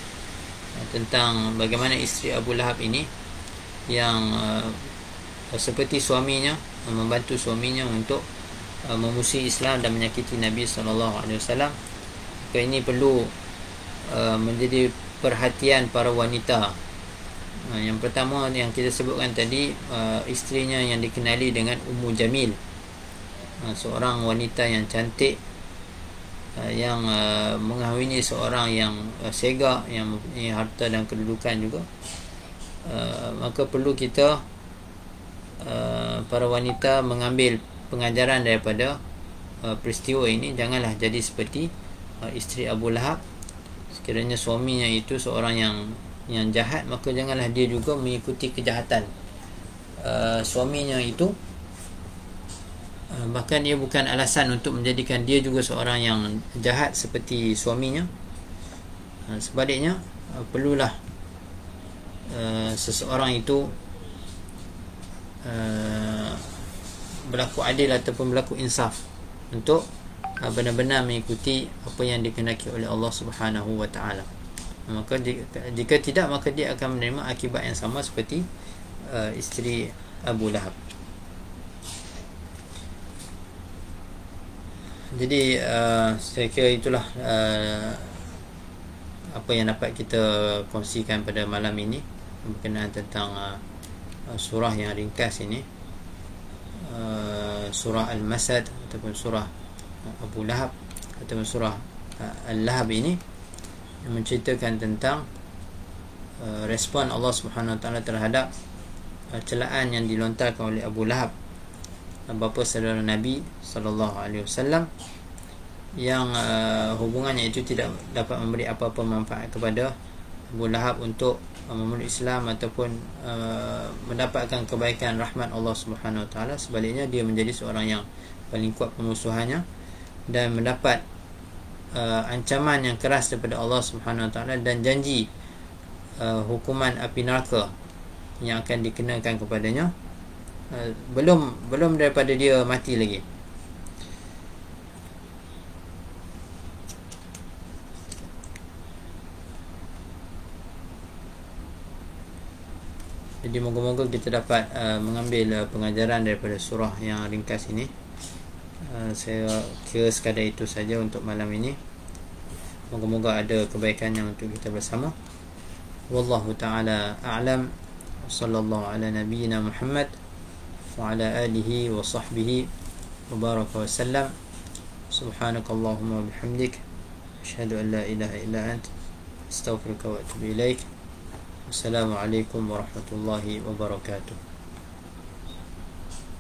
uh, tentang bagaimana isteri Abu Lahab ini yang uh, seperti suaminya uh, membantu suaminya untuk uh, memusuhi Islam dan menyakiti Nabi sallallahu alaihi wasallam ini perlu uh, menjadi perhatian para wanita. Uh, yang pertama yang kita sebutkan tadi uh, isterinya yang dikenali dengan Ummu Jamil. Uh, seorang wanita yang cantik uh, yang uh, mengahwini seorang yang uh, sega yang mempunyai harta dan kedudukan juga. Uh, maka perlu kita uh, para wanita mengambil pengajaran daripada uh, peristiwa ini. Janganlah jadi seperti uh, isteri Abu Lahab. Sekiranya suaminya itu seorang yang yang jahat maka janganlah dia juga mengikuti kejahatan. Uh, suaminya itu uh, bahkan dia bukan alasan untuk menjadikan dia juga seorang yang jahat seperti suaminya. Uh, sebaliknya uh, perlulah uh, seseorang itu uh, berlaku adil ataupun berlaku insaf untuk benar-benar mengikuti apa yang dikehendaki oleh Allah Subhanahu wa taala. Maka jika tidak maka dia akan menerima akibat yang sama seperti uh, isteri Abu Lahab. Jadi uh, saya kira itulah uh, apa yang dapat kita kongsikan pada malam ini berkenaan tentang uh, surah yang ringkas ini uh, surah Al-Masad ataupun surah Abu Lahab atau surah uh, Al-Lahab ini yang menceritakan tentang uh, respon Allah Subhanahu Wa Taala terhadap uh, celaan yang dilontarkan oleh Abu Lahab bapa saudara Nabi sallallahu alaihi wasallam yang uh, hubungannya itu tidak dapat memberi apa-apa manfaat kepada Abu Lahab untuk uh, memeluk Islam ataupun uh, mendapatkan kebaikan rahmat Allah Subhanahu Wa Taala. Sebaliknya dia menjadi seorang yang paling kuat pemusuhannya dan mendapat uh, ancaman yang keras daripada Allah Subhanahu Wa Taala dan janji uh, hukuman api neraka yang akan dikenakan kepadanya uh, belum belum daripada dia mati lagi Jadi moga-moga kita dapat uh, mengambil uh, pengajaran daripada surah yang ringkas ini. Ah, saya kira sekadar itu saja untuk malam ini. Moga-moga ada kebaikan yang untuk kita bersama. Wallahu taala a'lam. Sallallahu ala nabiyyina muhammad wa ala alihi wa sahbihi wa baraka wa sallam. Subhanakallahumma wa bihamdik. Ashhadu an la ilaha illa ant. Astaghfiruka wa atubu ilaik. Assalamu alaikum warahmatullahi wabarakatuh